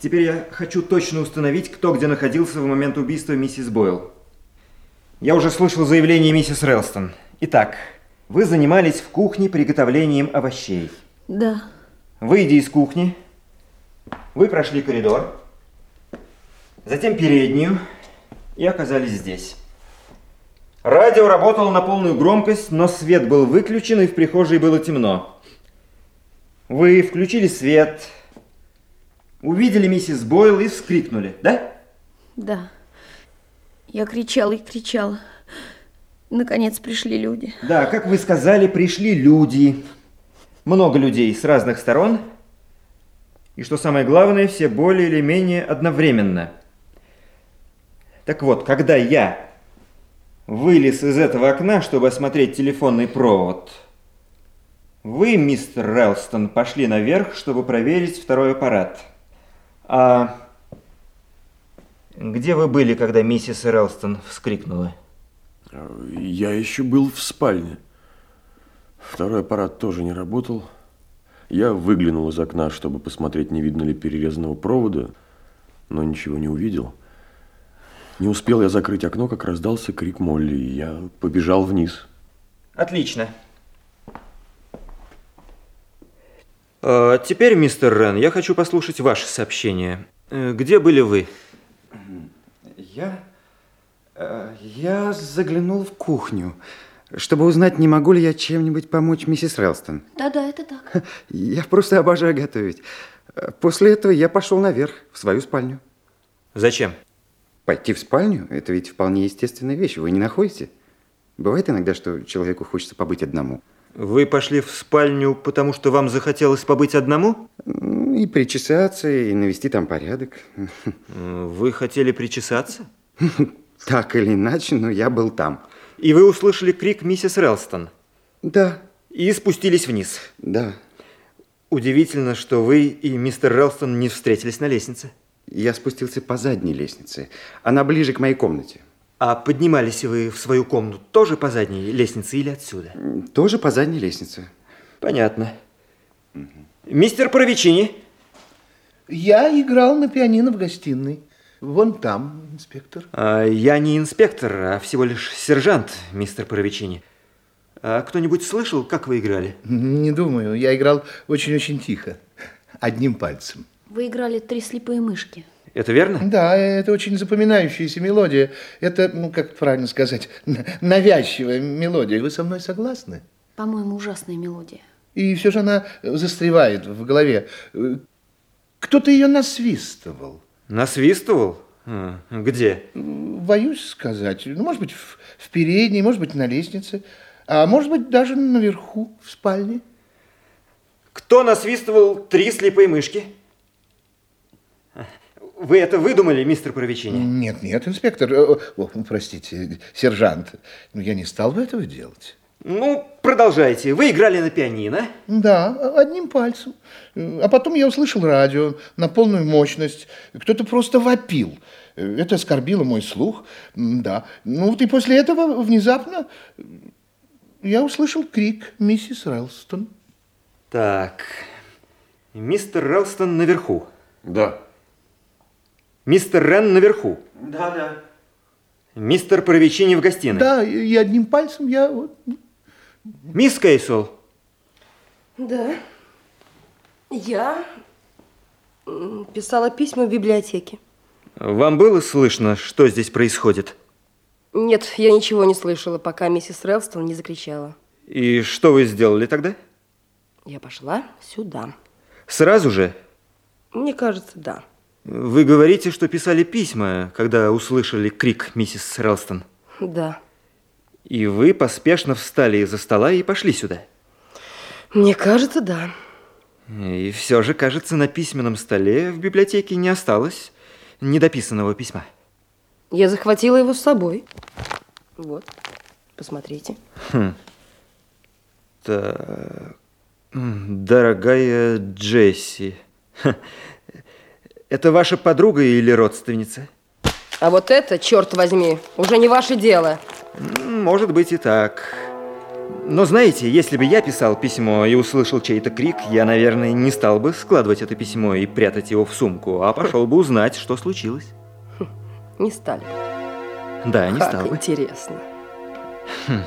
Теперь я хочу точно установить, кто где находился в момент убийства миссис Бойл. Я уже слышал заявление миссис Релстон. Итак, вы занимались в кухне приготовлением овощей. Да. Выйдя из кухни, вы прошли коридор, затем переднюю и оказались здесь. Радио работало на полную громкость, но свет был выключен, и в прихожей было темно. Вы включили свет, увидели миссис Бойл и вскрикнули, да? Да. Я кричала и кричала. Наконец пришли люди. Да, как вы сказали, пришли люди. Много людей с разных сторон. И что самое главное, все более или менее одновременно. Так вот, когда я вылез из этого окна, чтобы осмотреть телефонный провод. Вы, мистер Релстон, пошли наверх, чтобы проверить второй аппарат. А где вы были, когда миссис Релстон вскрикнула? Я еще был в спальне. Второй аппарат тоже не работал. Я выглянул из окна, чтобы посмотреть, не видно ли перерезанного провода, но ничего не увидел. Не успел я закрыть окно, как раздался крик Молли, и я побежал вниз. Отлично. А, теперь, мистер Рен, я хочу послушать ваше сообщение. Э, где были вы? Я... Э, я заглянул в кухню, чтобы узнать, не могу ли я чем-нибудь помочь миссис Релстон. Да-да, это так. Я просто обожаю готовить. После этого я пошел наверх, в свою спальню. Зачем? Пойти в спальню – это ведь вполне естественная вещь, вы не находите? Бывает иногда, что человеку хочется побыть одному. Вы пошли в спальню, потому что вам захотелось побыть одному? И причесаться, и навести там порядок. Вы хотели причесаться? Так или иначе, но я был там. И вы услышали крик миссис Релстон? Да. И спустились вниз? Да. Удивительно, что вы и мистер Релстон не встретились на лестнице. Я спустился по задней лестнице. Она ближе к моей комнате. А поднимались вы в свою комнату тоже по задней лестнице или отсюда? Тоже по задней лестнице. Понятно. Угу. Мистер Паровичини? Я играл на пианино в гостиной. Вон там, инспектор. А, я не инспектор, а всего лишь сержант, мистер Паровичини. А кто-нибудь слышал, как вы играли? Не думаю. Я играл очень-очень тихо. Одним пальцем. Вы играли «Три слепые мышки». Это верно? Да, это очень запоминающаяся мелодия. Это, ну, как правильно сказать, навязчивая мелодия. Вы со мной согласны? По-моему, ужасная мелодия. И все же она застревает в голове. Кто-то ее насвистывал. Насвистывал? Где? Боюсь сказать. Ну, может быть, в, в передней, может быть, на лестнице, а может быть, даже наверху, в спальне. Кто насвистывал три слепые мышки? Вы это выдумали, мистер Провичини? Нет, нет, инспектор. О, простите, сержант. Ну, я не стал бы этого делать. Ну, продолжайте. Вы играли на пианино? Да, одним пальцем. А потом я услышал радио на полную мощность. Кто-то просто вопил. Это оскорбило мой слух. Да. Ну вот и после этого внезапно я услышал крик миссис Релстон. Так, мистер Релстон наверху. Да. Мистер Рен наверху. Да, да. Мистер Провичини в гостиной. Да, и одним пальцем я... Мисс Кейсел. Да. Я писала письма в библиотеке. Вам было слышно, что здесь происходит? Нет, я ничего не слышала, пока миссис Релстон не закричала. И что вы сделали тогда? Я пошла сюда. Сразу же? Мне кажется, да. Вы говорите, что писали письма, когда услышали крик миссис Релстон? Да. И вы поспешно встали из-за стола и пошли сюда? Мне кажется, да. И все же, кажется, на письменном столе в библиотеке не осталось недописанного письма. Я захватила его с собой. Вот, посмотрите. Хм. Так, дорогая Джесси, это ваша подруга или родственница? А вот это, черт возьми, уже не ваше дело. Может быть и так. Но знаете, если бы я писал письмо и услышал чей-то крик, я, наверное, не стал бы складывать это письмо и прятать его в сумку, а пошел бы узнать, что случилось. Не стали. Да, не как стал бы. интересно. Хм.